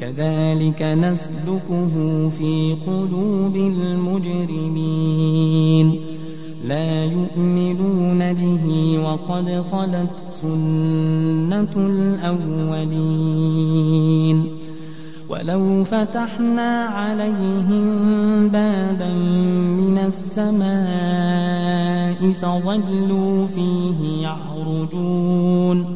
كذلك نسلكه في قلوب المجرمين. لا يؤمنون به وقد خلت سنة الأولين. ولو فتحنا عليهم بابا من السماء فظلوا فيه يعرجون.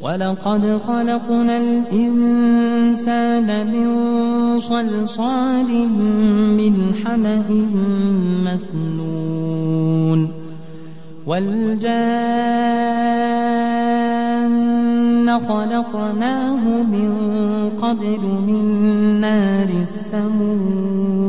ولقد خلقنا الإنسان من صلصال من حمأ مسنون والجان خلقناه من قبل من نار السموم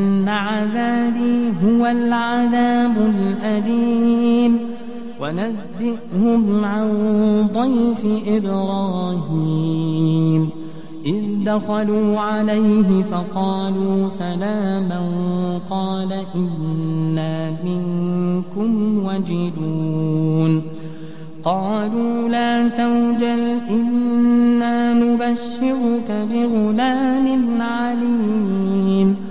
هو العذاب الأليم. ونبئهم عن ضيف إبراهيم. إذ دخلوا عليه فقالوا سلاما قال إنا منكم وجدون قالوا لا توجل إنا نبشرك بغلام عليم.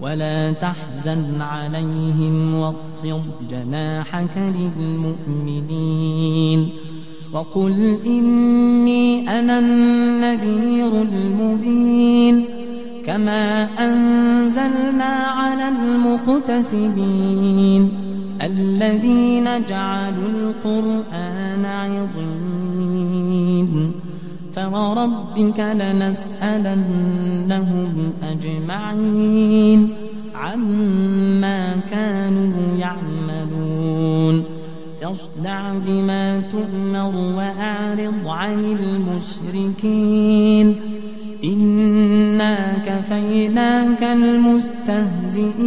ولا تحزن عليهم واخفض جناحك للمؤمنين وقل إني أنا النذير المبين كما أنزلنا على المقتسبين الذين جعلوا القرآن عظيم فوربك لنسألنهم أجمعين عما كانوا يعملون فاصدع بما تؤمر وأعرض عن المشركين إنا كفيناك المستهزئين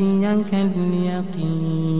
يأتيك اليقين.